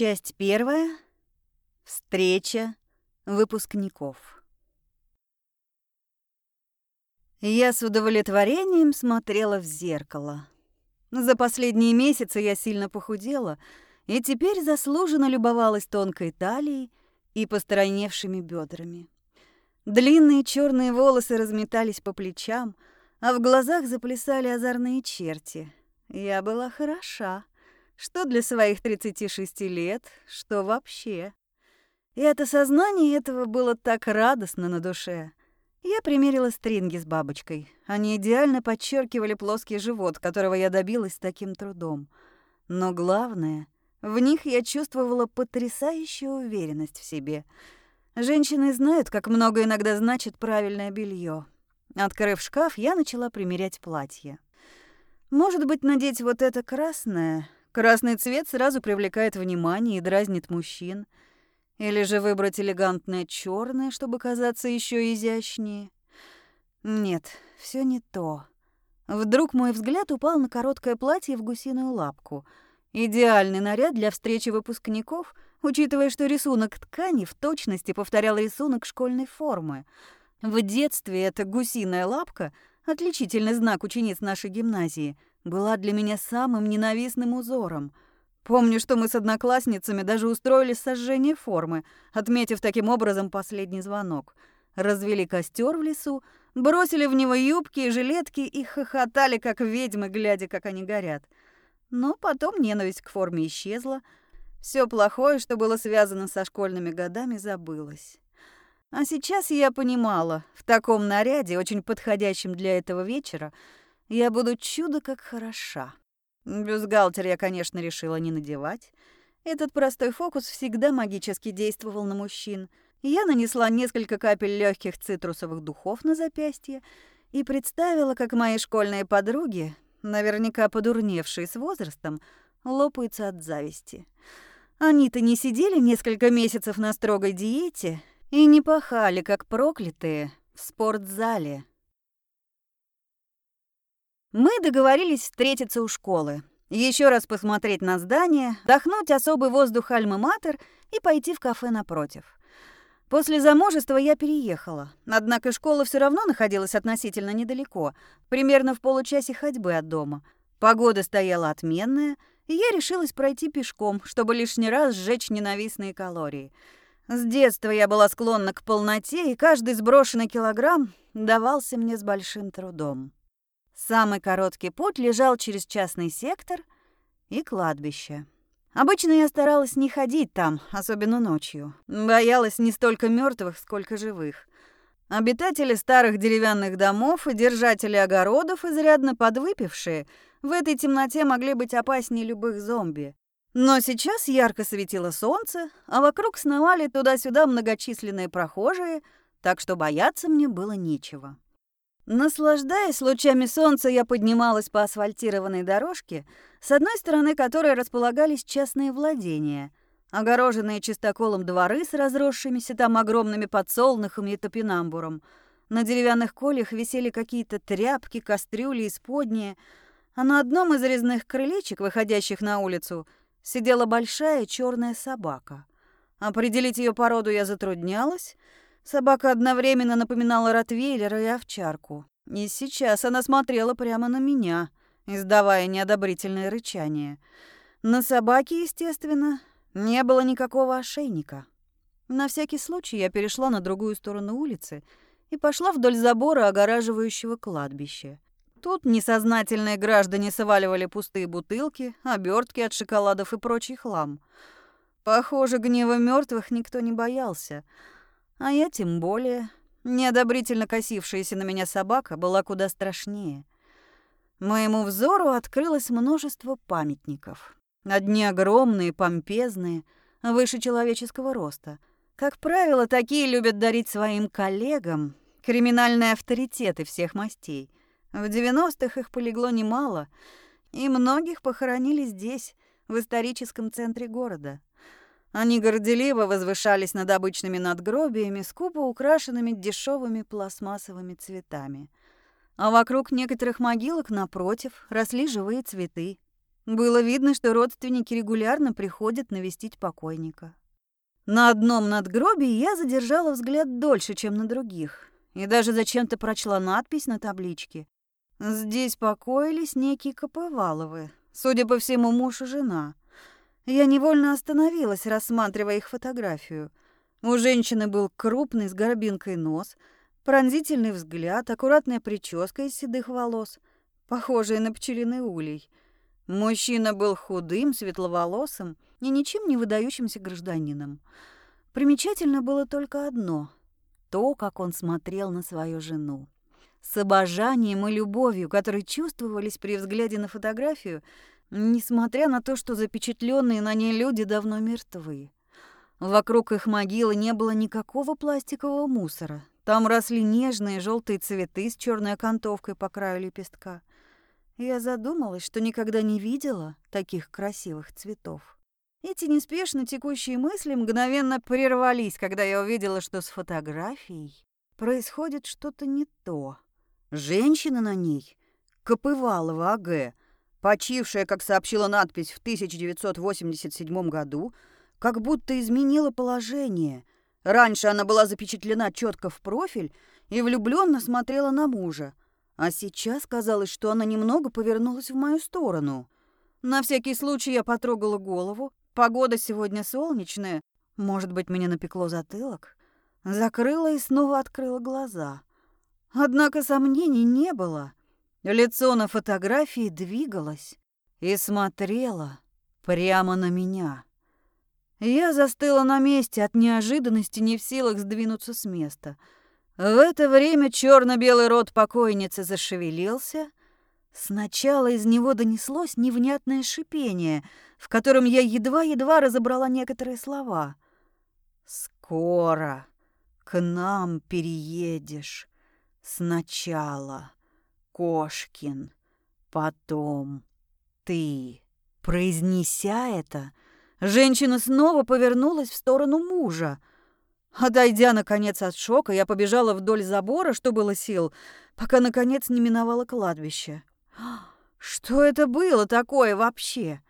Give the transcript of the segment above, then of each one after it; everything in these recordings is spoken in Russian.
Часть первая. Встреча выпускников. Я с удовлетворением смотрела в зеркало. За последние месяцы я сильно похудела и теперь заслуженно любовалась тонкой талией и постраневшими бедрами. Длинные черные волосы разметались по плечам, а в глазах заплясали озорные черти. Я была хороша. Что для своих 36 лет, что вообще. И от осознания этого было так радостно на душе. Я примерила стринги с бабочкой. Они идеально подчеркивали плоский живот, которого я добилась таким трудом. Но главное, в них я чувствовала потрясающую уверенность в себе. Женщины знают, как много иногда значит правильное белье. Открыв шкаф, я начала примерять платье. Может быть, надеть вот это красное Красный цвет сразу привлекает внимание и дразнит мужчин. Или же выбрать элегантное черное, чтобы казаться еще изящнее. Нет, все не то. Вдруг мой взгляд упал на короткое платье в гусиную лапку. Идеальный наряд для встречи выпускников, учитывая, что рисунок ткани в точности повторял рисунок школьной формы. В детстве эта гусиная лапка — отличительный знак учениц нашей гимназии — была для меня самым ненавистным узором. Помню, что мы с одноклассницами даже устроили сожжение формы, отметив таким образом последний звонок. Развели костер в лесу, бросили в него юбки и жилетки и хохотали, как ведьмы, глядя, как они горят. Но потом ненависть к форме исчезла. Все плохое, что было связано со школьными годами, забылось. А сейчас я понимала, в таком наряде, очень подходящем для этого вечера, я буду чудо как хороша. Бюстгальтер я, конечно, решила не надевать. Этот простой фокус всегда магически действовал на мужчин. Я нанесла несколько капель легких цитрусовых духов на запястье и представила, как мои школьные подруги, наверняка подурневшие с возрастом, лопаются от зависти. Они-то не сидели несколько месяцев на строгой диете и не пахали, как проклятые, в спортзале. Мы договорились встретиться у школы, еще раз посмотреть на здание, вдохнуть особый воздух Альмы-Матер и пойти в кафе напротив. После замужества я переехала, однако школа все равно находилась относительно недалеко, примерно в получасе ходьбы от дома. Погода стояла отменная, и я решилась пройти пешком, чтобы лишний раз сжечь ненавистные калории. С детства я была склонна к полноте, и каждый сброшенный килограмм давался мне с большим трудом. Самый короткий путь лежал через частный сектор и кладбище. Обычно я старалась не ходить там, особенно ночью. Боялась не столько мертвых, сколько живых. Обитатели старых деревянных домов и держатели огородов, изрядно подвыпившие, в этой темноте могли быть опаснее любых зомби. Но сейчас ярко светило солнце, а вокруг сновали туда-сюда многочисленные прохожие, так что бояться мне было нечего. Наслаждаясь лучами солнца, я поднималась по асфальтированной дорожке, с одной стороны которой располагались частные владения, огороженные чистоколом дворы с разросшимися там огромными подсолнухами и топинамбуром. На деревянных колях висели какие-то тряпки, кастрюли, исподние, а на одном из резных крылечек, выходящих на улицу, сидела большая черная собака. Определить ее породу я затруднялась — Собака одновременно напоминала ротвейлера и овчарку. И сейчас она смотрела прямо на меня, издавая неодобрительное рычание. На собаке, естественно, не было никакого ошейника. На всякий случай я перешла на другую сторону улицы и пошла вдоль забора, огораживающего кладбище. Тут несознательные граждане сваливали пустые бутылки, обертки от шоколадов и прочий хлам. Похоже, гнева мертвых никто не боялся — а я тем более. Неодобрительно косившаяся на меня собака была куда страшнее. Моему взору открылось множество памятников. Одни огромные, помпезные, выше человеческого роста. Как правило, такие любят дарить своим коллегам криминальные авторитеты всех мастей. В 90-х их полегло немало, и многих похоронили здесь, в историческом центре города. Они горделиво возвышались над обычными надгробиями, скупо украшенными дешевыми пластмассовыми цветами. А вокруг некоторых могилок, напротив, росли живые цветы. Было видно, что родственники регулярно приходят навестить покойника. На одном надгробии я задержала взгляд дольше, чем на других, и даже зачем-то прочла надпись на табличке. Здесь покоились некие Копываловы, судя по всему, муж и жена. Я невольно остановилась, рассматривая их фотографию. У женщины был крупный с горбинкой нос, пронзительный взгляд, аккуратная прическа из седых волос, похожая на пчелиный улей. Мужчина был худым, светловолосым и ничем не выдающимся гражданином. Примечательно было только одно — то, как он смотрел на свою жену. С обожанием и любовью, которые чувствовались при взгляде на фотографию, несмотря на то, что запечатленные на ней люди давно мертвы. Вокруг их могилы не было никакого пластикового мусора. Там росли нежные желтые цветы с черной окантовкой по краю лепестка. Я задумалась, что никогда не видела таких красивых цветов. Эти неспешно текущие мысли мгновенно прервались, когда я увидела, что с фотографией происходит что-то не то. Женщина на ней, Копывалова А.Г., почившая, как сообщила надпись, в 1987 году, как будто изменила положение. Раньше она была запечатлена четко в профиль и влюбленно смотрела на мужа, а сейчас казалось, что она немного повернулась в мою сторону. На всякий случай я потрогала голову. Погода сегодня солнечная. Может быть, мне напекло затылок? Закрыла и снова открыла глаза. Однако сомнений не было. Лицо на фотографии двигалось и смотрело прямо на меня. Я застыла на месте от неожиданности, не в силах сдвинуться с места. В это время черно белый рот покойницы зашевелился. Сначала из него донеслось невнятное шипение, в котором я едва-едва разобрала некоторые слова. «Скоро к нам переедешь. Сначала Кошкин, потом ты». Произнеся это, Женщина снова повернулась в сторону мужа. Отойдя, наконец, от шока, я побежала вдоль забора, что было сил, пока, наконец, не миновала кладбище. Что это было такое вообще?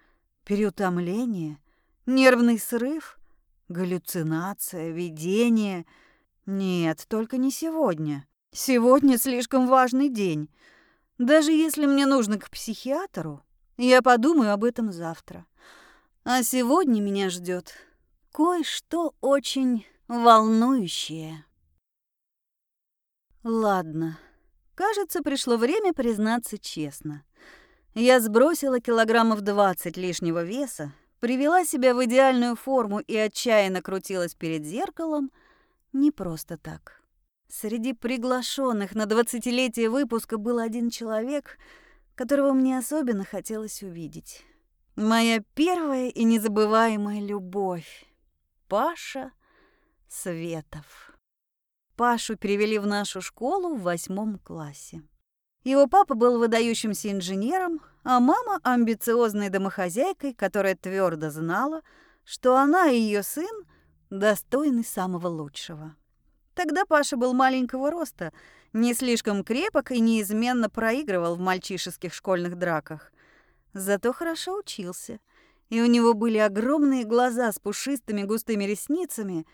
Переутомление? Нервный срыв? Галлюцинация? Видение? Нет, только не сегодня. Сегодня слишком важный день. Даже если мне нужно к психиатру, я подумаю об этом завтра. А сегодня меня ждет кое-что очень волнующее. Ладно, кажется, пришло время признаться честно. Я сбросила килограммов 20 лишнего веса, привела себя в идеальную форму и отчаянно крутилась перед зеркалом не просто так. Среди приглашенных на двадцатилетие выпуска был один человек, которого мне особенно хотелось увидеть. Моя первая и незабываемая любовь. Паша Светов. Пашу перевели в нашу школу в восьмом классе. Его папа был выдающимся инженером, а мама – амбициозной домохозяйкой, которая твердо знала, что она и ее сын достойны самого лучшего. Тогда Паша был маленького роста, не слишком крепок и неизменно проигрывал в мальчишеских школьных драках – Зато хорошо учился. И у него были огромные глаза с пушистыми густыми ресницами,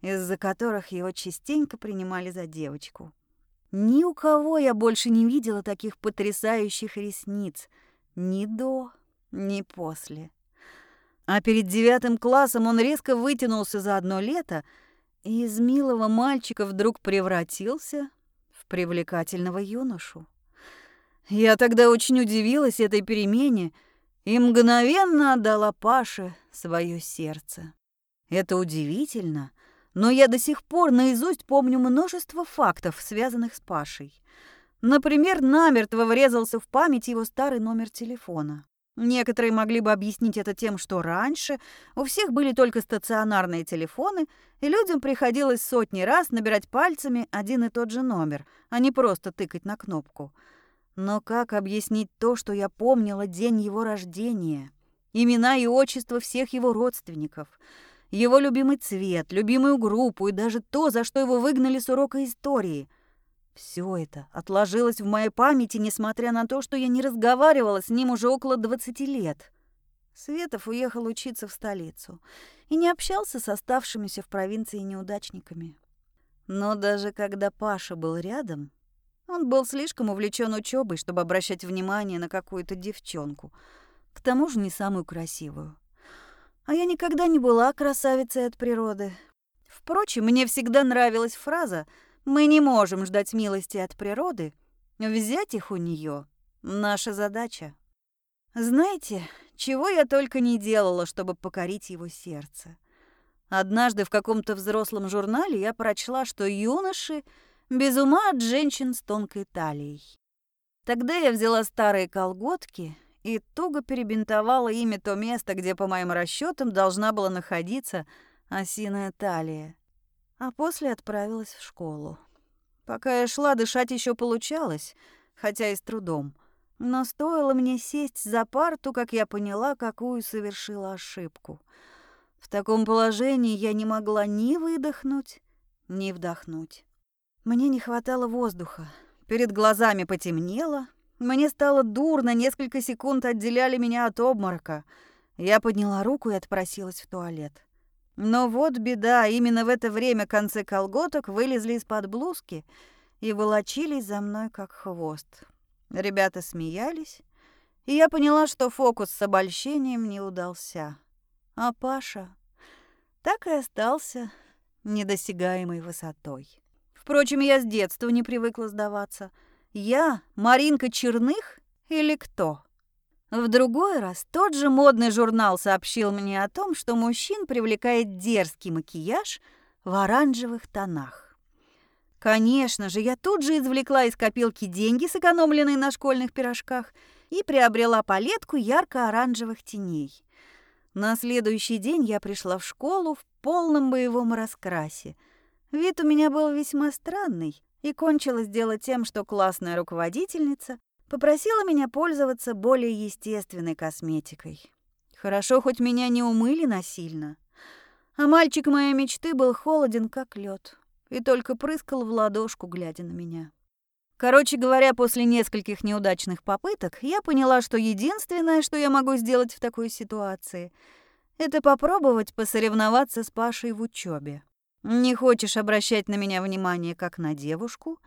из-за которых его частенько принимали за девочку. Ни у кого я больше не видела таких потрясающих ресниц. Ни до, ни после. А перед девятым классом он резко вытянулся за одно лето и из милого мальчика вдруг превратился в привлекательного юношу. Я тогда очень удивилась этой перемене и мгновенно отдала Паше свое сердце. Это удивительно, но я до сих пор наизусть помню множество фактов, связанных с Пашей. Например, намертво врезался в память его старый номер телефона. Некоторые могли бы объяснить это тем, что раньше у всех были только стационарные телефоны, и людям приходилось сотни раз набирать пальцами один и тот же номер, а не просто тыкать на кнопку – но как объяснить то, что я помнила день его рождения? Имена и отчество всех его родственников, его любимый цвет, любимую группу и даже то, за что его выгнали с урока истории. Все это отложилось в моей памяти, несмотря на то, что я не разговаривала с ним уже около 20 лет. Светов уехал учиться в столицу и не общался с оставшимися в провинции неудачниками. Но даже когда Паша был рядом, он был слишком увлечен учебой, чтобы обращать внимание на какую-то девчонку, к тому же не самую красивую. А я никогда не была красавицей от природы. Впрочем, мне всегда нравилась фраза «Мы не можем ждать милости от природы, взять их у нее наша задача». Знаете, чего я только не делала, чтобы покорить его сердце. Однажды в каком-то взрослом журнале я прочла, что юноши без ума от женщин с тонкой талией. Тогда я взяла старые колготки и туго перебинтовала ими то место, где, по моим расчетам, должна была находиться осиная талия. А после отправилась в школу. Пока я шла, дышать еще получалось, хотя и с трудом. Но стоило мне сесть за парту, как я поняла, какую совершила ошибку. В таком положении я не могла ни выдохнуть, ни вдохнуть. Мне не хватало воздуха. Перед глазами потемнело. Мне стало дурно, несколько секунд отделяли меня от обморока. Я подняла руку и отпросилась в туалет. Но вот беда, именно в это время концы колготок вылезли из-под блузки и волочились за мной, как хвост. Ребята смеялись, и я поняла, что фокус с обольщением не удался. А Паша так и остался недосягаемой высотой. Впрочем, я с детства не привыкла сдаваться. Я Маринка Черных или кто? В другой раз тот же модный журнал сообщил мне о том, что мужчин привлекает дерзкий макияж в оранжевых тонах. Конечно же, я тут же извлекла из копилки деньги, сэкономленные на школьных пирожках, и приобрела палетку ярко-оранжевых теней. На следующий день я пришла в школу в полном боевом раскрасе – Вид у меня был весьма странный, и кончилось дело тем, что классная руководительница попросила меня пользоваться более естественной косметикой. Хорошо, хоть меня не умыли насильно. А мальчик моей мечты был холоден, как лед, и только прыскал в ладошку, глядя на меня. Короче говоря, после нескольких неудачных попыток я поняла, что единственное, что я могу сделать в такой ситуации, это попробовать посоревноваться с Пашей в учебе. Не хочешь обращать на меня внимание как на девушку,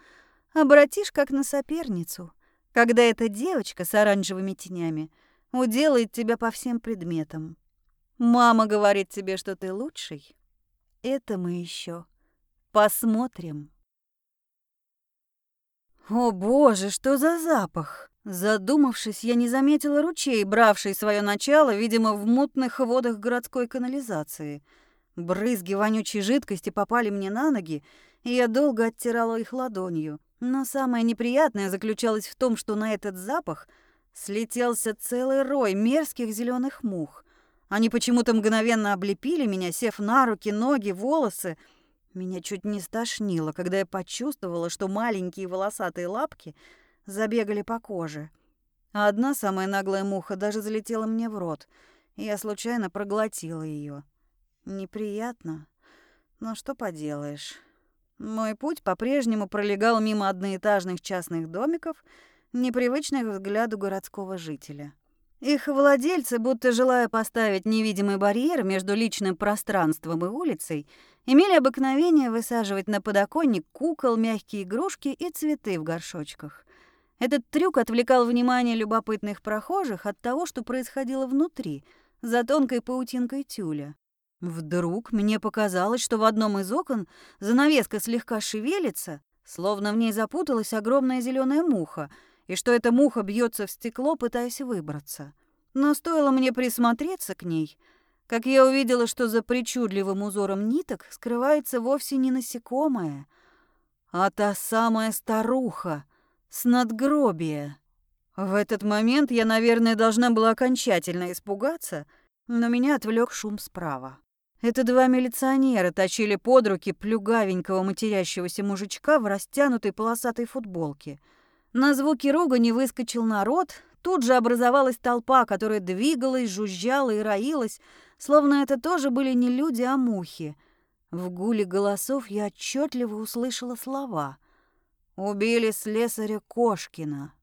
обратишь как на соперницу, когда эта девочка с оранжевыми тенями уделает тебя по всем предметам. Мама говорит тебе, что ты лучший. Это мы еще посмотрим. О боже, что за запах! Задумавшись, я не заметила ручей, бравший свое начало, видимо, в мутных водах городской канализации — Брызги вонючей жидкости попали мне на ноги, и я долго оттирала их ладонью. Но самое неприятное заключалось в том, что на этот запах слетелся целый рой мерзких зеленых мух. Они почему-то мгновенно облепили меня, сев на руки, ноги, волосы. Меня чуть не стошнило, когда я почувствовала, что маленькие волосатые лапки забегали по коже. А одна самая наглая муха даже залетела мне в рот, и я случайно проглотила ее. Неприятно, но что поделаешь. Мой путь по-прежнему пролегал мимо одноэтажных частных домиков, непривычных взгляду городского жителя. Их владельцы, будто желая поставить невидимый барьер между личным пространством и улицей, имели обыкновение высаживать на подоконник кукол, мягкие игрушки и цветы в горшочках. Этот трюк отвлекал внимание любопытных прохожих от того, что происходило внутри, за тонкой паутинкой тюля. Вдруг мне показалось, что в одном из окон занавеска слегка шевелится, словно в ней запуталась огромная зеленая муха, и что эта муха бьется в стекло, пытаясь выбраться. Но стоило мне присмотреться к ней, как я увидела, что за причудливым узором ниток скрывается вовсе не насекомое, а та самая старуха с надгробия. В этот момент я, наверное, должна была окончательно испугаться, но меня отвлек шум справа. Это два милиционера точили под руки плюгавенького матерящегося мужичка в растянутой полосатой футболке. На звуки ругани выскочил народ, тут же образовалась толпа, которая двигалась, жужжала и роилась, словно это тоже были не люди, а мухи. В гуле голосов я отчетливо услышала слова. «Убили слесаря Кошкина».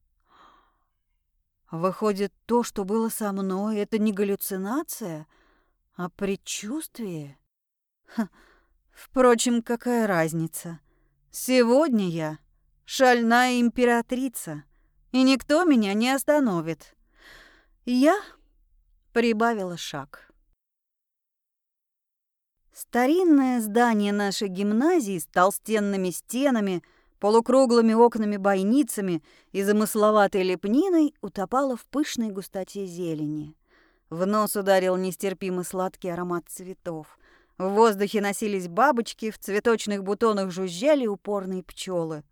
Выходит, то, что было со мной, это не галлюцинация, а предчувствие? Ха. Впрочем, какая разница? Сегодня я шальная императрица, и никто меня не остановит. Я прибавила шаг. Старинное здание нашей гимназии с толстенными стенами, полукруглыми окнами-бойницами и замысловатой лепниной утопало в пышной густоте зелени. В нос ударил нестерпимо сладкий аромат цветов. В воздухе носились бабочки, в цветочных бутонах жужжали упорные пчелы.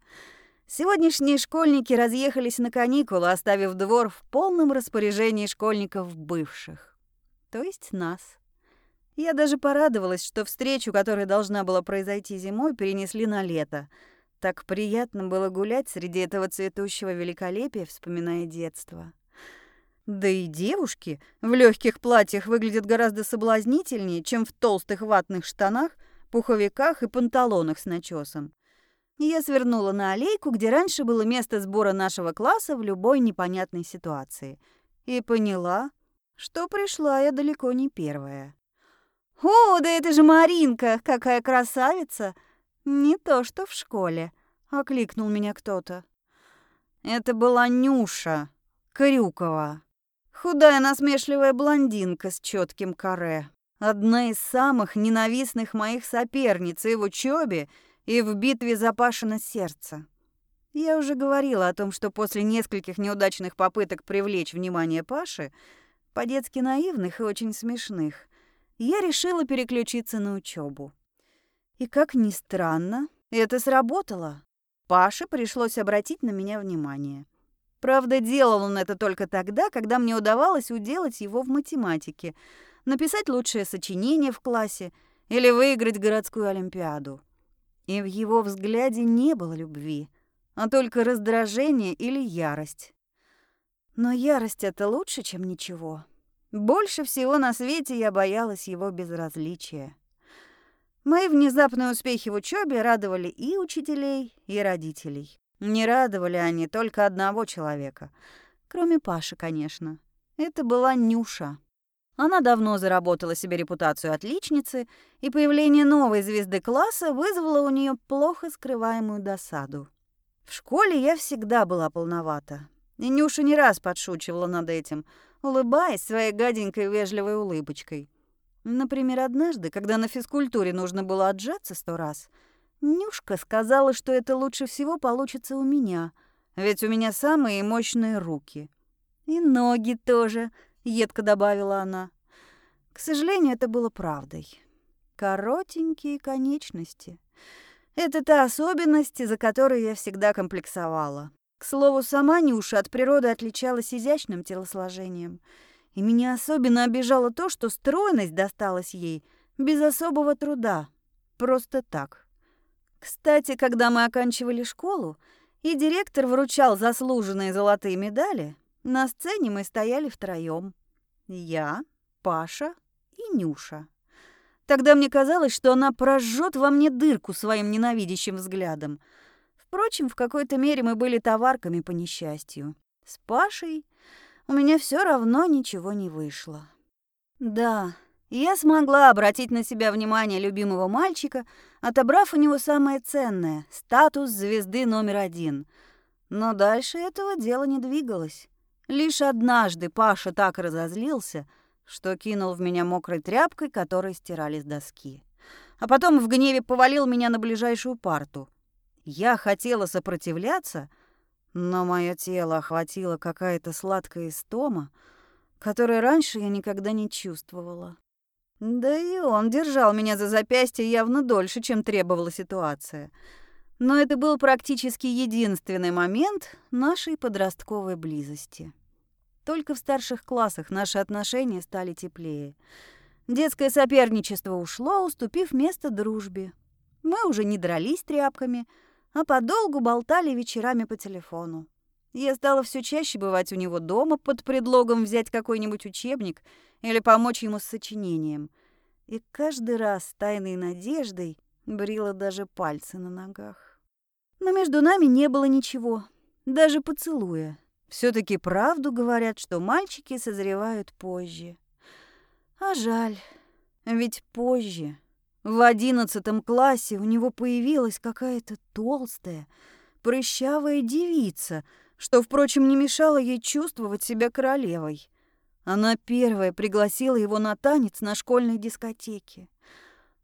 Сегодняшние школьники разъехались на каникулы, оставив двор в полном распоряжении школьников бывших. То есть нас. Я даже порадовалась, что встречу, которая должна была произойти зимой, перенесли на лето. Так приятно было гулять среди этого цветущего великолепия, вспоминая детство. Да и девушки в легких платьях выглядят гораздо соблазнительнее, чем в толстых ватных штанах, пуховиках и панталонах с начесом. Я свернула на аллейку, где раньше было место сбора нашего класса в любой непонятной ситуации, и поняла, что пришла я далеко не первая. «О, да это же Маринка! Какая красавица!» «Не то, что в школе», — окликнул меня кто-то. Это была Нюша Крюкова. Худая насмешливая блондинка с четким каре. Одна из самых ненавистных моих соперниц и в учебе, и в битве за Пашино сердце. Я уже говорила о том, что после нескольких неудачных попыток привлечь внимание Паши, по-детски наивных и очень смешных, я решила переключиться на учебу. И как ни странно, это сработало. Паше пришлось обратить на меня внимание. Правда, делал он это только тогда, когда мне удавалось уделать его в математике, написать лучшее сочинение в классе или выиграть городскую олимпиаду. И в его взгляде не было любви, а только раздражение или ярость. Но ярость — это лучше, чем ничего. Больше всего на свете я боялась его безразличия. Мои внезапные успехи в учебе радовали и учителей, и родителей. Не радовали они только одного человека. Кроме Паши, конечно. Это была Нюша. Она давно заработала себе репутацию отличницы, и появление новой звезды класса вызвало у нее плохо скрываемую досаду. В школе я всегда была полновата. И Нюша не раз подшучивала над этим — улыбаясь своей гаденькой вежливой улыбочкой. Например, однажды, когда на физкультуре нужно было отжаться сто раз, Нюшка сказала, что это лучше всего получится у меня, ведь у меня самые мощные руки. И ноги тоже, едко добавила она. К сожалению, это было правдой. Коротенькие конечности. Это та особенность, из-за которой я всегда комплексовала. К слову, сама Нюша от природы отличалась изящным телосложением. И меня особенно обижало то, что стройность досталась ей без особого труда. Просто так. Кстати, когда мы оканчивали школу, и директор вручал заслуженные золотые медали, на сцене мы стояли втроем. Я, Паша и Нюша. Тогда мне казалось, что она прожжет во мне дырку своим ненавидящим взглядом — Впрочем, в какой-то мере мы были товарками по несчастью. С Пашей у меня все равно ничего не вышло. Да, я смогла обратить на себя внимание любимого мальчика, отобрав у него самое ценное — статус звезды номер один. Но дальше этого дела не двигалось. Лишь однажды Паша так разозлился, что кинул в меня мокрой тряпкой, которой стирали с доски. А потом в гневе повалил меня на ближайшую парту — я хотела сопротивляться, но мое тело охватило какая-то сладкая истома, которой раньше я никогда не чувствовала. Да и он держал меня за запястье явно дольше, чем требовала ситуация. Но это был практически единственный момент нашей подростковой близости. Только в старших классах наши отношения стали теплее. Детское соперничество ушло, уступив место дружбе. Мы уже не дрались тряпками — а подолгу болтали вечерами по телефону. Я стала все чаще бывать у него дома под предлогом взять какой-нибудь учебник или помочь ему с сочинением. И каждый раз с тайной надеждой брила даже пальцы на ногах. Но между нами не было ничего, даже поцелуя. все таки правду говорят, что мальчики созревают позже. А жаль, ведь позже, в одиннадцатом классе, у него появилась какая-то толстая, прыщавая девица, что, впрочем, не мешало ей чувствовать себя королевой. Она первая пригласила его на танец на школьной дискотеке,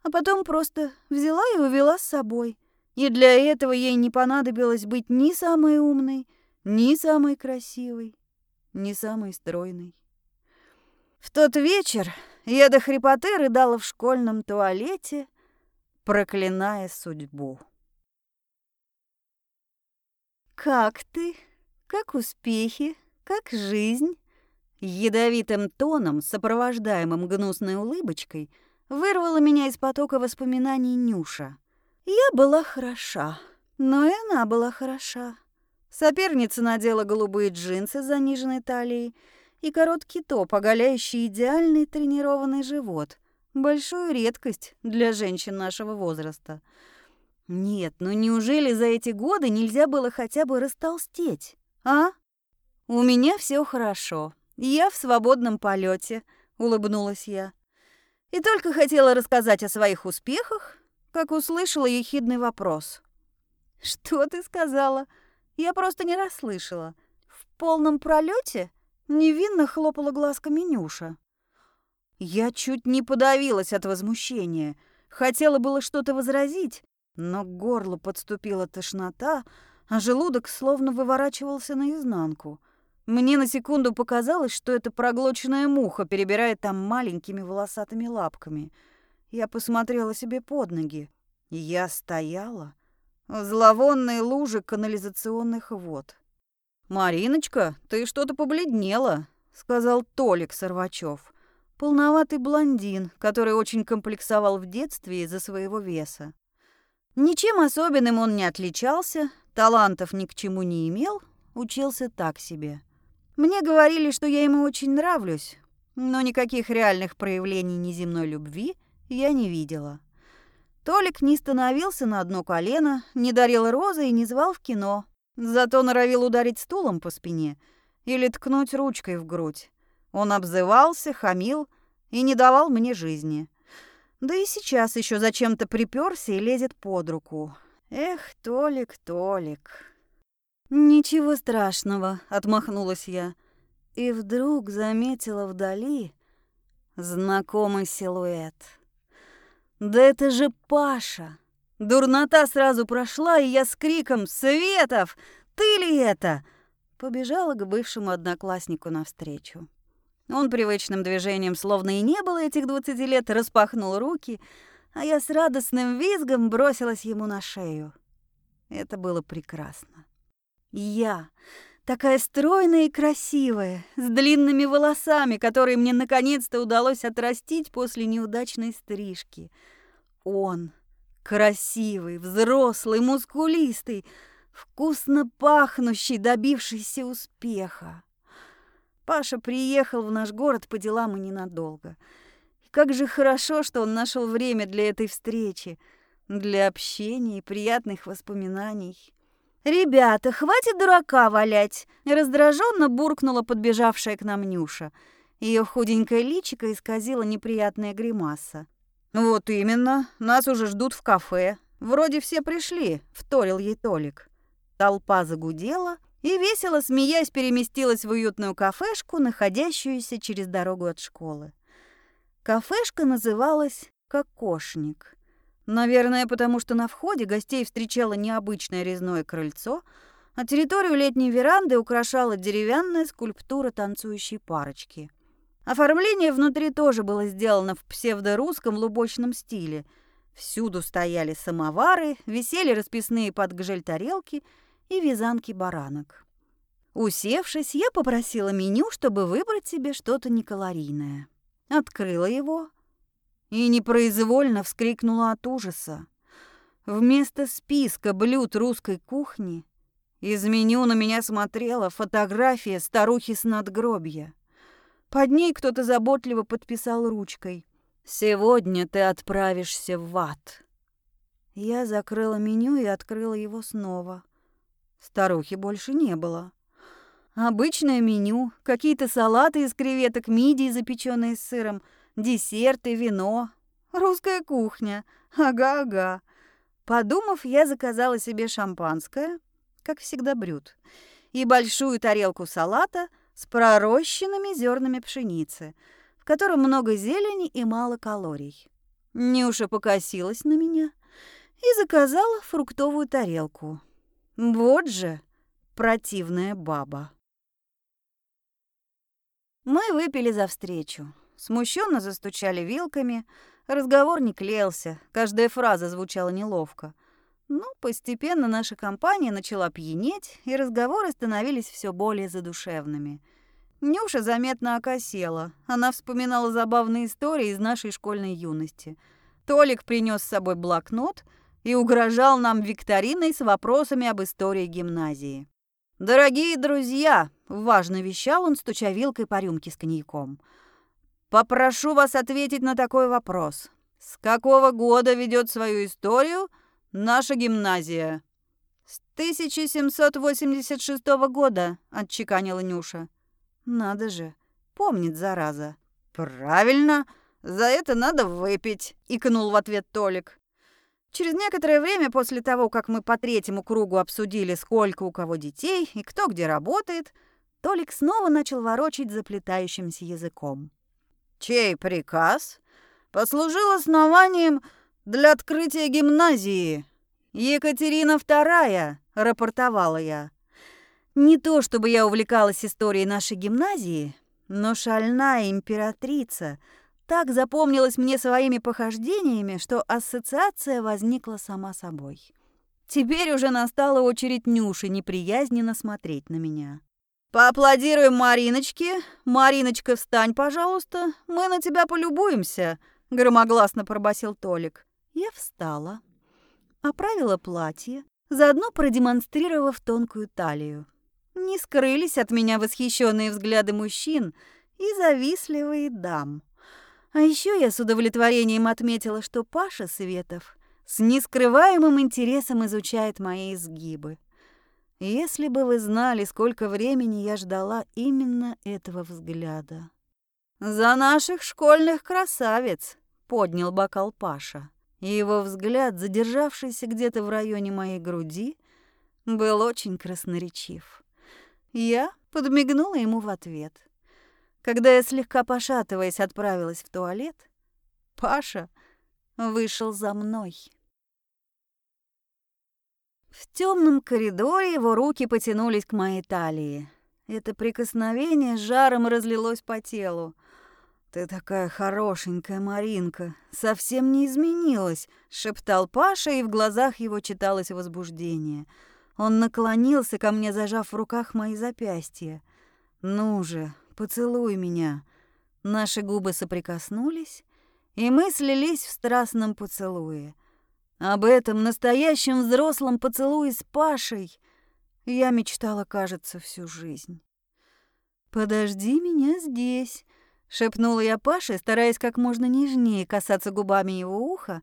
а потом просто взяла и увела с собой. И для этого ей не понадобилось быть ни самой умной, ни самой красивой, ни самой стройной. В тот вечер я до хрипоты рыдала в школьном туалете, проклиная судьбу. «Как ты? Как успехи? Как жизнь?» Ядовитым тоном, сопровождаемым гнусной улыбочкой, вырвала меня из потока воспоминаний Нюша. Я была хороша, но и она была хороша. Соперница надела голубые джинсы с заниженной талией и короткий топ, оголяющий идеальный тренированный живот. Большую редкость для женщин нашего возраста. Нет, ну неужели за эти годы нельзя было хотя бы растолстеть, а? У меня все хорошо. Я в свободном полете, улыбнулась я. И только хотела рассказать о своих успехах, как услышала ехидный вопрос. Что ты сказала? Я просто не расслышала. В полном пролете невинно хлопала глазками Нюша. Я чуть не подавилась от возмущения. Хотела было что-то возразить, но к горлу подступила тошнота, а желудок словно выворачивался наизнанку. Мне на секунду показалось, что это проглоченная муха перебирает там маленькими волосатыми лапками. Я посмотрела себе под ноги. Я стояла в зловонной луже канализационных вод. «Мариночка, ты что-то побледнела», — сказал Толик Сорвачев, полноватый блондин, который очень комплексовал в детстве из-за своего веса. Ничем особенным он не отличался, талантов ни к чему не имел, учился так себе. Мне говорили, что я ему очень нравлюсь, но никаких реальных проявлений неземной любви я не видела. Толик не становился на одно колено, не дарил розы и не звал в кино. Зато норовил ударить стулом по спине или ткнуть ручкой в грудь. Он обзывался, хамил и не давал мне жизни. Да и сейчас еще зачем-то приперся и лезет под руку. Эх, Толик, Толик. Ничего страшного, отмахнулась я. И вдруг заметила вдали знакомый силуэт. Да это же Паша! Дурнота сразу прошла, и я с криком «Светов! Ты ли это?» побежала к бывшему однокласснику навстречу. Он привычным движением, словно и не было этих двадцати лет, распахнул руки, а я с радостным визгом бросилась ему на шею. Это было прекрасно. Я, такая стройная и красивая, с длинными волосами, которые мне наконец-то удалось отрастить после неудачной стрижки. Он, красивый, взрослый, мускулистый, вкусно пахнущий, добившийся успеха. Паша приехал в наш город по делам и ненадолго. Как же хорошо, что он нашел время для этой встречи, для общения и приятных воспоминаний. «Ребята, хватит дурака валять!» — раздраженно буркнула подбежавшая к нам Нюша. Ее худенькое личико исказило неприятная гримаса. «Вот именно, нас уже ждут в кафе. Вроде все пришли», — вторил ей Толик. Толпа загудела и, весело смеясь, переместилась в уютную кафешку, находящуюся через дорогу от школы. Кафешка называлась «Кокошник». Наверное, потому что на входе гостей встречало необычное резное крыльцо, а территорию летней веранды украшала деревянная скульптура танцующей парочки. Оформление внутри тоже было сделано в псевдорусском лубочном стиле. Всюду стояли самовары, висели расписные подгжель тарелки и вязанки баранок. Усевшись, я попросила меню, чтобы выбрать себе что-то некалорийное. Открыла его, и непроизвольно вскрикнула от ужаса. Вместо списка блюд русской кухни из меню на меня смотрела фотография старухи с надгробья. Под ней кто-то заботливо подписал ручкой «Сегодня ты отправишься в ад». Я закрыла меню и открыла его снова. Старухи больше не было. Обычное меню, какие-то салаты из креветок, мидии, запеченные с сыром, десерты, вино. Русская кухня. Ага-ага. Подумав, я заказала себе шампанское, как всегда брют, и большую тарелку салата с пророщенными зернами пшеницы, в котором много зелени и мало калорий. Нюша покосилась на меня и заказала фруктовую тарелку. Вот же противная баба. Мы выпили за встречу. Смущенно застучали вилками, разговор не клеился, каждая фраза звучала неловко. Но постепенно наша компания начала пьянеть, и разговоры становились все более задушевными. Нюша заметно окосела. Она вспоминала забавные истории из нашей школьной юности. Толик принес с собой блокнот и угрожал нам викториной с вопросами об истории гимназии. «Дорогие друзья!» — важно вещал он, стуча вилкой по рюмке с коньяком. «Попрошу вас ответить на такой вопрос. С какого года ведет свою историю наша гимназия?» «С 1786 года», — отчеканила Нюша. «Надо же, помнит, зараза». «Правильно, за это надо выпить», — икнул в ответ Толик. Через некоторое время после того, как мы по третьему кругу обсудили, сколько у кого детей и кто где работает, Толик снова начал ворочить заплетающимся языком. «Чей приказ послужил основанием для открытия гимназии? Екатерина II», — рапортовала я. Не то чтобы я увлекалась историей нашей гимназии, но шальная императрица — так запомнилась мне своими похождениями, что ассоциация возникла сама собой. Теперь уже настала очередь Нюши неприязненно смотреть на меня. «Поаплодируем Мариночке. Мариночка, встань, пожалуйста. Мы на тебя полюбуемся», — громогласно пробасил Толик. Я встала, оправила платье, заодно продемонстрировав тонкую талию. Не скрылись от меня восхищенные взгляды мужчин и завистливые дам. А еще я с удовлетворением отметила, что Паша Светов с нескрываемым интересом изучает мои изгибы. Если бы вы знали, сколько времени я ждала именно этого взгляда. «За наших школьных красавиц!» — поднял бокал Паша. И его взгляд, задержавшийся где-то в районе моей груди, был очень красноречив. Я подмигнула ему в ответ. Когда я слегка пошатываясь отправилась в туалет, Паша вышел за мной. В темном коридоре его руки потянулись к моей талии. Это прикосновение жаром разлилось по телу. «Ты такая хорошенькая, Маринка, совсем не изменилась», — шептал Паша, и в глазах его читалось возбуждение. Он наклонился ко мне, зажав в руках мои запястья. «Ну же, поцелуй меня». Наши губы соприкоснулись, и мы слились в страстном поцелуе. Об этом настоящем взрослом поцелуе с Пашей я мечтала, кажется, всю жизнь. «Подожди меня здесь», — шепнула я Паше, стараясь как можно нежнее касаться губами его уха,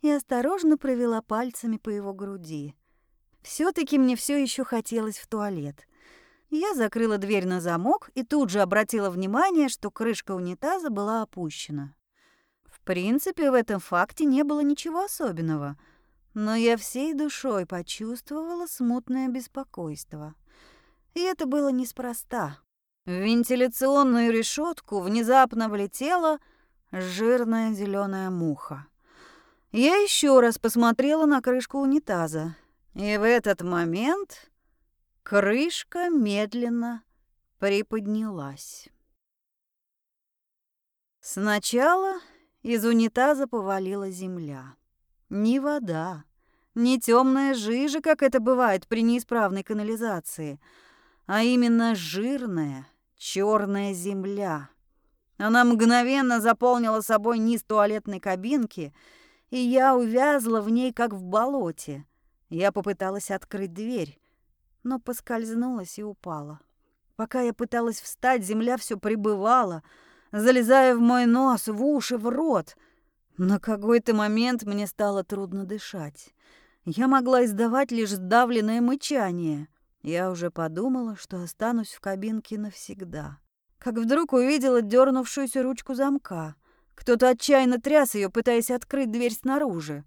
и осторожно провела пальцами по его груди. все таки мне все еще хотелось в туалет — я закрыла дверь на замок и тут же обратила внимание, что крышка унитаза была опущена. В принципе, в этом факте не было ничего особенного, но я всей душой почувствовала смутное беспокойство. И это было неспроста. В вентиляционную решетку внезапно влетела жирная зеленая муха. Я еще раз посмотрела на крышку унитаза, и в этот момент Крышка медленно приподнялась. Сначала из унитаза повалила земля. Не вода, не темная жижа, как это бывает при неисправной канализации, а именно жирная черная земля. Она мгновенно заполнила собой низ туалетной кабинки, и я увязла в ней, как в болоте. Я попыталась открыть дверь, но поскользнулась и упала. Пока я пыталась встать, земля все прибывала, залезая в мой нос, в уши, в рот. На какой-то момент мне стало трудно дышать. Я могла издавать лишь сдавленное мычание. Я уже подумала, что останусь в кабинке навсегда. Как вдруг увидела дернувшуюся ручку замка. Кто-то отчаянно тряс ее, пытаясь открыть дверь снаружи.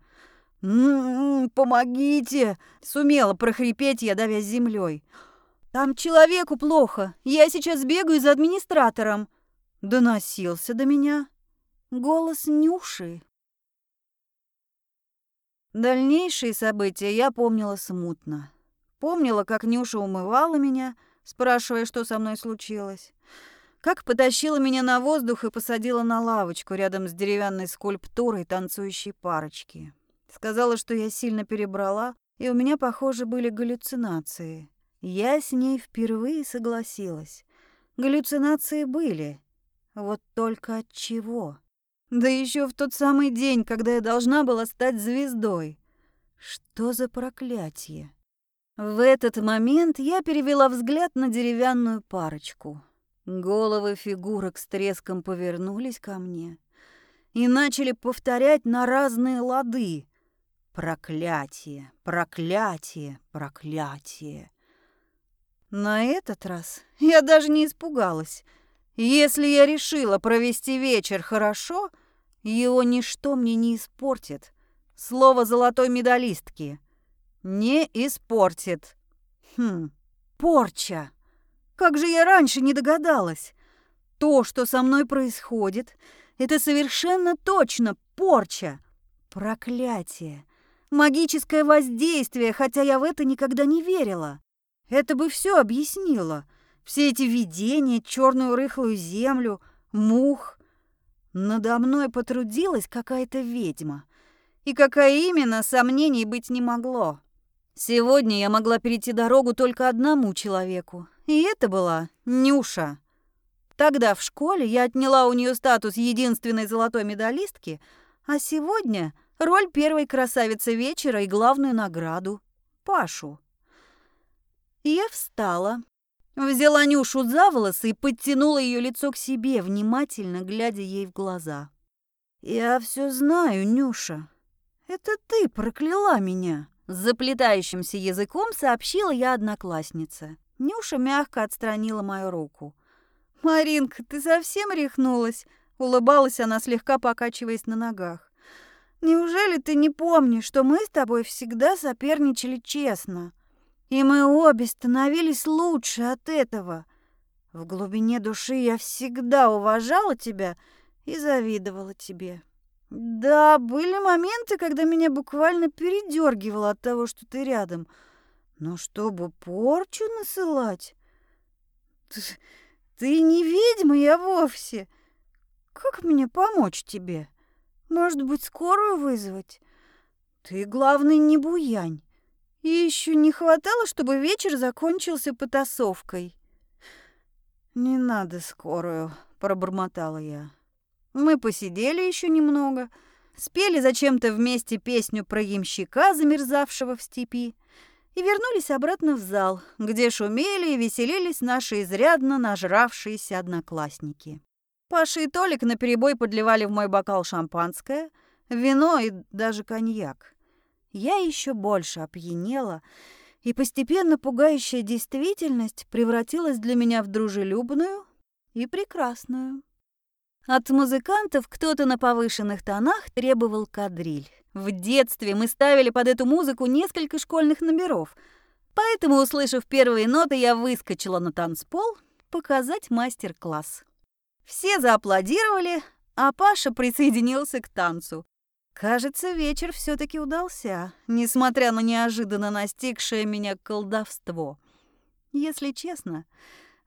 «М-м, помогите!» — сумела прохрипеть я, давясь землей. «Там человеку плохо. Я сейчас бегаю за администратором». Доносился до меня голос Нюши. Дальнейшие события я помнила смутно. Помнила, как Нюша умывала меня, спрашивая, что со мной случилось. Как потащила меня на воздух и посадила на лавочку рядом с деревянной скульптурой танцующей парочки. Сказала, что я сильно перебрала, и у меня, похоже, были галлюцинации. Я с ней впервые согласилась. Галлюцинации были. Вот только от чего? Да еще в тот самый день, когда я должна была стать звездой. Что за проклятие? В этот момент я перевела взгляд на деревянную парочку. Головы фигурок с треском повернулись ко мне и начали повторять на разные лады. Проклятие, проклятие, проклятие. На этот раз я даже не испугалась. Если я решила провести вечер хорошо, его ничто мне не испортит. Слово золотой медалистки — не испортит. Хм, порча. Как же я раньше не догадалась? То, что со мной происходит, это совершенно точно порча. Проклятие. Магическое воздействие, хотя я в это никогда не верила. Это бы все объяснило. Все эти видения, черную рыхлую землю, мух. Надо мной потрудилась какая-то ведьма. И какая именно, сомнений быть не могло. Сегодня я могла перейти дорогу только одному человеку, и это была Нюша. Тогда в школе я отняла у нее статус единственной золотой медалистки, а сегодня роль первой красавицы вечера и главную награду — Пашу. Я встала, взяла Нюшу за волосы и подтянула ее лицо к себе, внимательно глядя ей в глаза. «Я все знаю, Нюша. Это ты прокляла меня!» Заплетающимся языком сообщила я однокласснице. Нюша мягко отстранила мою руку. «Маринка, ты совсем рехнулась?» Улыбалась она, слегка покачиваясь на ногах. «Неужели ты не помнишь, что мы с тобой всегда соперничали честно? И мы обе становились лучше от этого. В глубине души я всегда уважала тебя и завидовала тебе. Да, были моменты, когда меня буквально передергивало от того, что ты рядом. Но чтобы порчу насылать... Ты, ты не ведьма я вовсе. Как мне помочь тебе? Может быть, скорую вызвать? Ты, главный, не буянь. И еще не хватало, чтобы вечер закончился потасовкой. «Не надо скорую», — пробормотала я. Мы посидели еще немного, спели зачем-то вместе песню про ямщика, замерзавшего в степи, и вернулись обратно в зал, где шумели и веселились наши изрядно нажравшиеся одноклассники. Паша и Толик наперебой подливали в мой бокал шампанское, вино и даже коньяк. Я еще больше опьянела, и постепенно пугающая действительность превратилась для меня в дружелюбную и прекрасную. От музыкантов кто-то на повышенных тонах требовал кадриль. В детстве мы ставили под эту музыку несколько школьных номеров, поэтому, услышав первые ноты, я выскочила на танцпол показать мастер-класс. Все зааплодировали, а Паша присоединился к танцу. Кажется, вечер все таки удался, несмотря на неожиданно настигшее меня колдовство. Если честно,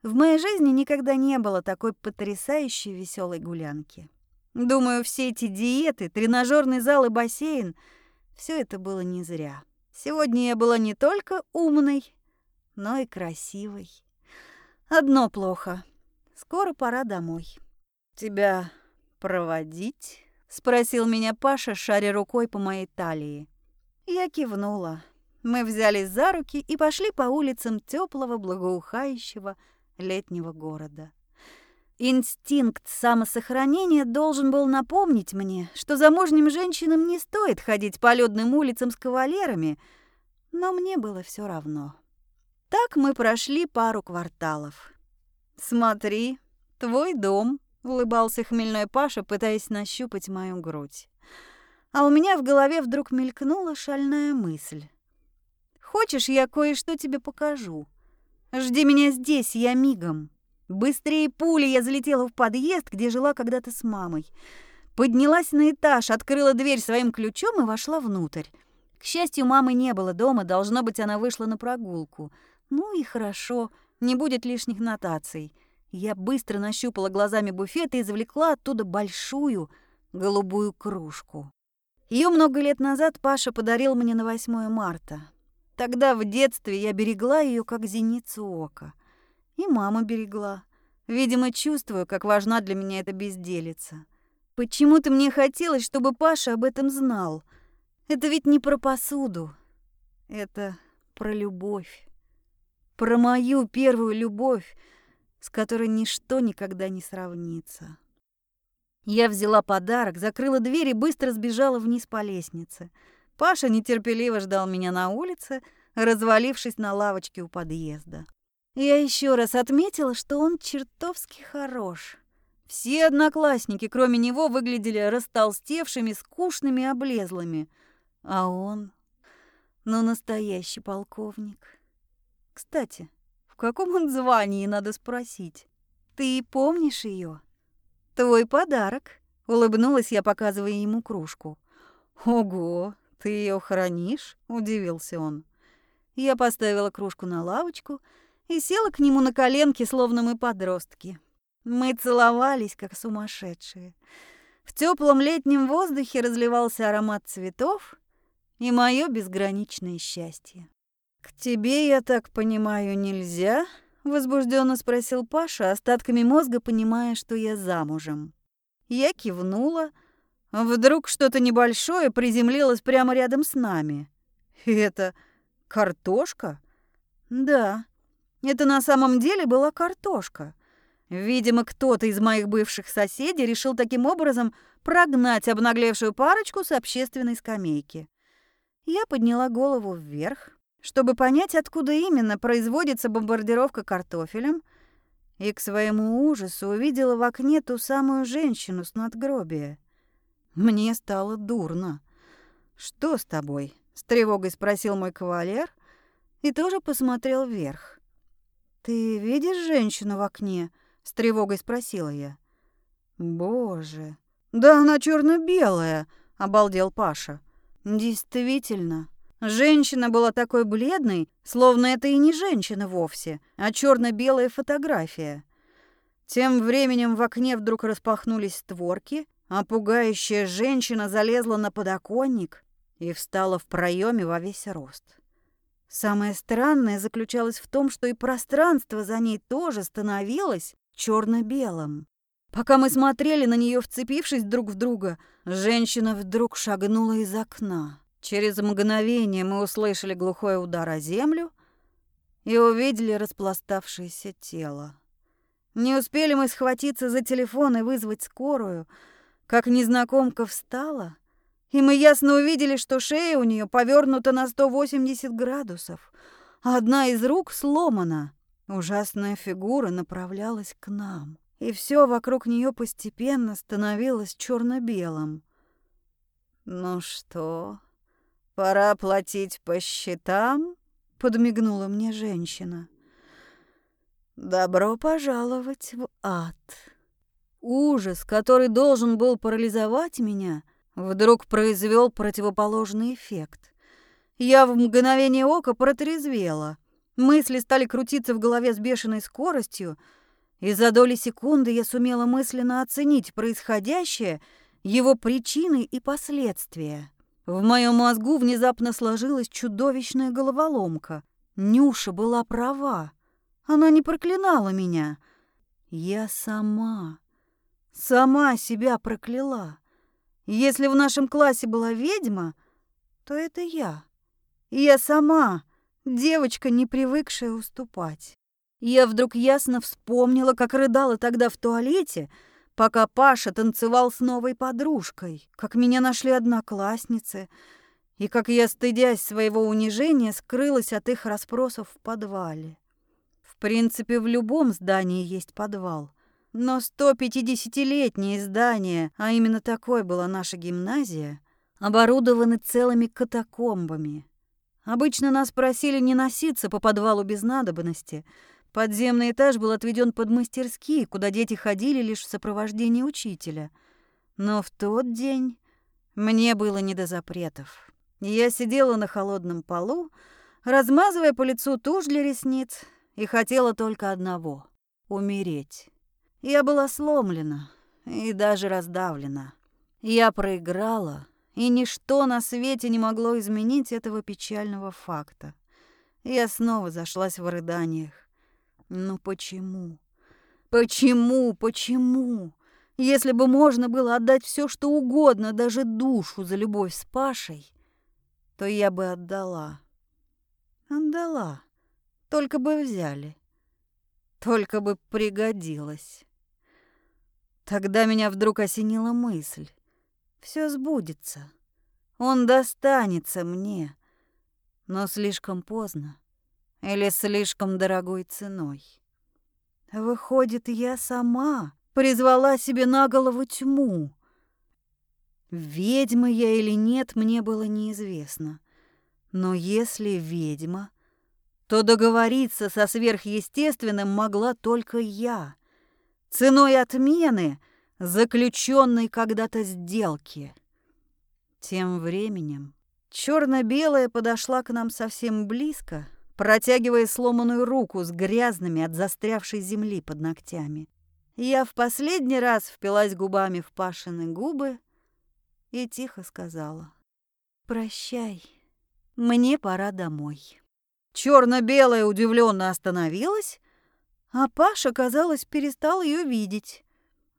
в моей жизни никогда не было такой потрясающей веселой гулянки. Думаю, все эти диеты, тренажерный зал и бассейн — все это было не зря. Сегодня я была не только умной, но и красивой. Одно плохо. Скоро пора домой. Тебя проводить? спросил меня Паша, шаря рукой по моей талии. Я кивнула. Мы взялись за руки и пошли по улицам теплого, благоухающего летнего города. Инстинкт самосохранения должен был напомнить мне, что замужним женщинам не стоит ходить по людным улицам с кавалерами, но мне было все равно. Так мы прошли пару кварталов. «Смотри, твой дом», — улыбался хмельной Паша, пытаясь нащупать мою грудь. А у меня в голове вдруг мелькнула шальная мысль. «Хочешь, я кое-что тебе покажу? Жди меня здесь, я мигом». Быстрее пули я залетела в подъезд, где жила когда-то с мамой. Поднялась на этаж, открыла дверь своим ключом и вошла внутрь. К счастью, мамы не было дома, должно быть, она вышла на прогулку. Ну и хорошо, не будет лишних нотаций. Я быстро нащупала глазами буфет и извлекла оттуда большую голубую кружку. Ее много лет назад Паша подарил мне на 8 марта. Тогда в детстве я берегла ее как зеницу ока. И мама берегла. Видимо, чувствую, как важна для меня эта безделица. Почему-то мне хотелось, чтобы Паша об этом знал. Это ведь не про посуду. Это про любовь. Про мою первую любовь, с которой ничто никогда не сравнится. Я взяла подарок, закрыла дверь и быстро сбежала вниз по лестнице. Паша нетерпеливо ждал меня на улице, развалившись на лавочке у подъезда. Я еще раз отметила, что он чертовски хорош. Все одноклассники, кроме него, выглядели растолстевшими, скучными, облезлыми. А он... Ну, настоящий полковник. Кстати, каком он звании, надо спросить. Ты помнишь ее? Твой подарок. Улыбнулась я, показывая ему кружку. Ого, ты ее хранишь? Удивился он. Я поставила кружку на лавочку и села к нему на коленки, словно мы подростки. Мы целовались, как сумасшедшие. В теплом летнем воздухе разливался аромат цветов и мое безграничное счастье. «К тебе, я так понимаю, нельзя?» — возбужденно спросил Паша, остатками мозга понимая, что я замужем. Я кивнула. Вдруг что-то небольшое приземлилось прямо рядом с нами. «Это картошка?» «Да, это на самом деле была картошка. Видимо, кто-то из моих бывших соседей решил таким образом прогнать обнаглевшую парочку с общественной скамейки. Я подняла голову вверх, чтобы понять, откуда именно производится бомбардировка картофелем, и к своему ужасу увидела в окне ту самую женщину с надгробия. Мне стало дурно. «Что с тобой?» — с тревогой спросил мой кавалер и тоже посмотрел вверх. «Ты видишь женщину в окне?» — с тревогой спросила я. «Боже, да она черно белая обалдел Паша. «Действительно». Женщина была такой бледной, словно это и не женщина вовсе, а черно белая фотография. Тем временем в окне вдруг распахнулись створки, а пугающая женщина залезла на подоконник и встала в проеме во весь рост. Самое странное заключалось в том, что и пространство за ней тоже становилось черно-белым. Пока мы смотрели на нее, вцепившись друг в друга, женщина вдруг шагнула из окна. Через мгновение мы услышали глухой удар о землю и увидели распластавшееся тело. Не успели мы схватиться за телефон и вызвать скорую, как незнакомка встала и мы ясно увидели, что шея у нее повернута на 180 градусов, а одна из рук сломана. Ужасная фигура направлялась к нам, и все вокруг нее постепенно становилось черно-белым. «Ну что, пора платить по счетам?» — подмигнула мне женщина. «Добро пожаловать в ад!» Ужас, который должен был парализовать меня — вдруг произвел противоположный эффект. Я в мгновение ока протрезвела. Мысли стали крутиться в голове с бешеной скоростью, и за доли секунды я сумела мысленно оценить происходящее, его причины и последствия. В моем мозгу внезапно сложилась чудовищная головоломка. Нюша была права. Она не проклинала меня. Я сама, сама себя прокляла. Если в нашем классе была ведьма, то это я. Я сама, девочка, не привыкшая уступать. Я вдруг ясно вспомнила, как рыдала тогда в туалете, пока Паша танцевал с новой подружкой, как меня нашли одноклассницы, и как я, стыдясь своего унижения, скрылась от их расспросов в подвале. В принципе, в любом здании есть подвал. Но 150-летнее здание, а именно такой была наша гимназия, оборудованы целыми катакомбами. Обычно нас просили не носиться по подвалу без надобности. Подземный этаж был отведен под мастерские, куда дети ходили лишь в сопровождении учителя. Но в тот день мне было не до запретов. Я сидела на холодном полу, размазывая по лицу тушь для ресниц, и хотела только одного — умереть. Я была сломлена и даже раздавлена. Я проиграла, и ничто на свете не могло изменить этого печального факта. Я снова зашлась в рыданиях. Ну почему? Почему? Почему? Если бы можно было отдать все, что угодно, даже душу за любовь с Пашей, то я бы отдала. Отдала. Только бы взяли. Только бы пригодилось. Тогда меня вдруг осенила мысль. Все сбудется. Он достанется мне. Но слишком поздно. Или слишком дорогой ценой. Выходит, я сама призвала себе на голову тьму. Ведьма я или нет, мне было неизвестно. Но если ведьма, то договориться со сверхъестественным могла только я, ценой отмены заключенной когда-то сделки. Тем временем черно-белая подошла к нам совсем близко, протягивая сломанную руку с грязными от застрявшей земли под ногтями. Я в последний раз впилась губами в Пашины губы и тихо сказала. «Прощай, мне пора домой». Черно-белая удивленно остановилась, а Паша, казалось, перестал ее видеть.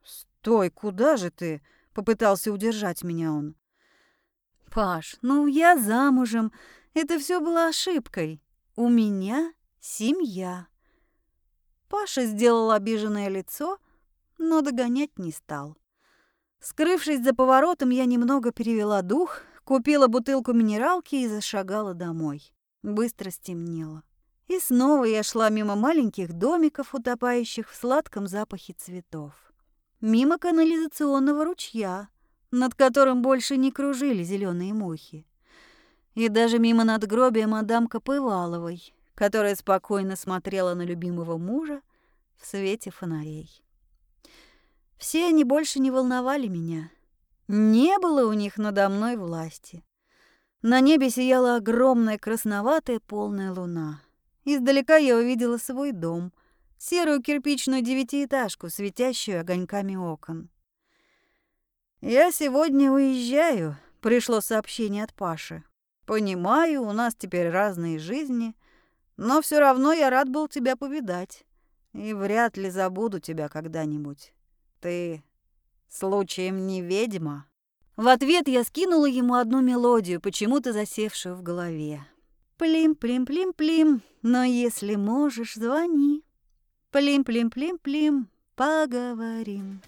«Стой, куда же ты?» — попытался удержать меня он. «Паш, ну я замужем. Это все было ошибкой. У меня семья». Паша сделал обиженное лицо, но догонять не стал. Скрывшись за поворотом, я немного перевела дух, купила бутылку минералки и зашагала домой. Быстро стемнело. И снова я шла мимо маленьких домиков, утопающих в сладком запахе цветов. Мимо канализационного ручья, над которым больше не кружили зеленые мухи. И даже мимо надгробия мадам Копываловой, которая спокойно смотрела на любимого мужа в свете фонарей. Все они больше не волновали меня. Не было у них надо мной власти. На небе сияла огромная красноватая полная луна. Издалека я увидела свой дом, серую кирпичную девятиэтажку, светящую огоньками окон. «Я сегодня уезжаю», — пришло сообщение от Паши. «Понимаю, у нас теперь разные жизни, но все равно я рад был тебя повидать, и вряд ли забуду тебя когда-нибудь». Ты случаем не ведьма? В ответ я скинула ему одну мелодию, почему-то засевшую в голове. Плим-плим-плим-плим, но если можешь, звони. Плим-плим-плим-плим, поговорим.